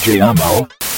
DJ Amal.